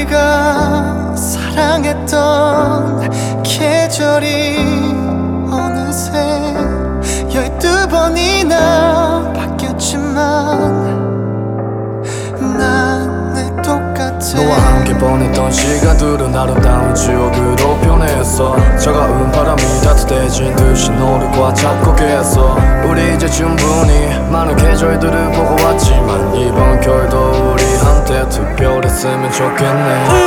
우리가 사랑했던 계절이 어느새 열두 번이나 바뀌었지만 난늘 똑같아 너와 함께 보냈던 시간들은 아름다운 추억으로 변했어. 차가운 바람이 따뜻해진 듯이 너를 꽉 잡고 계속. 우리 이제 충분히 많은 계절들을 보고 왔지만 이번 우리한테 특별했으면 좋겠네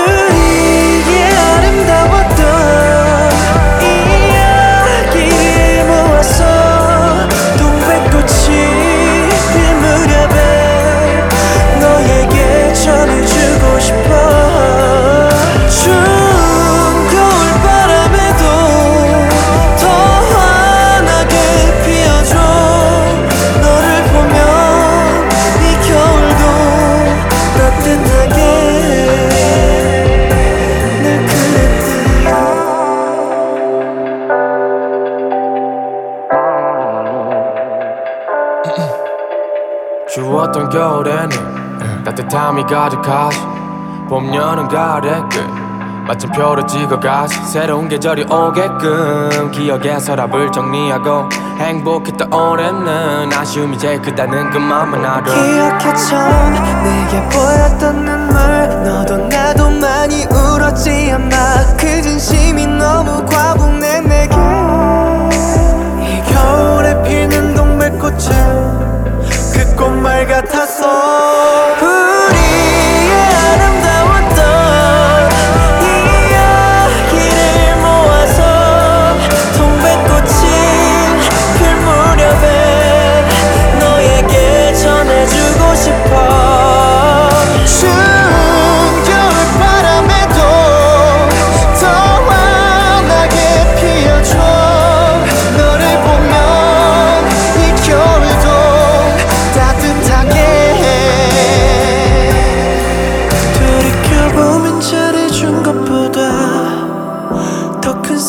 추웠던 겨울에는 따뜻함이 가득하지. 봄, 여름, 가을의 끝. 마침표를 찍어가지. 새로운 계절이 오게끔 기억의 서랍을 정리하고 행복했던 올해는. 아쉬움이 제일 크다는 그만만 알아. 기억했던 내게 보였던 눈물. 너도 나도 많이 울었지 아마 그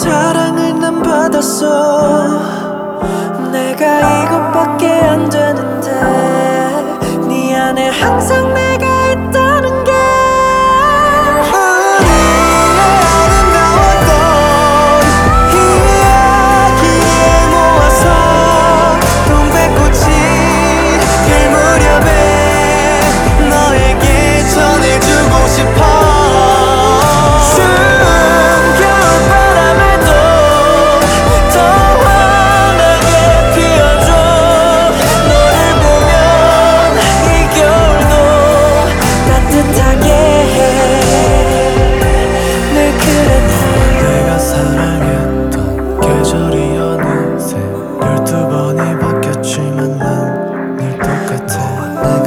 사랑을 난 받았어. 내가 이것밖에 안 되는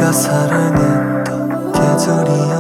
내가 사랑했던 계절이야.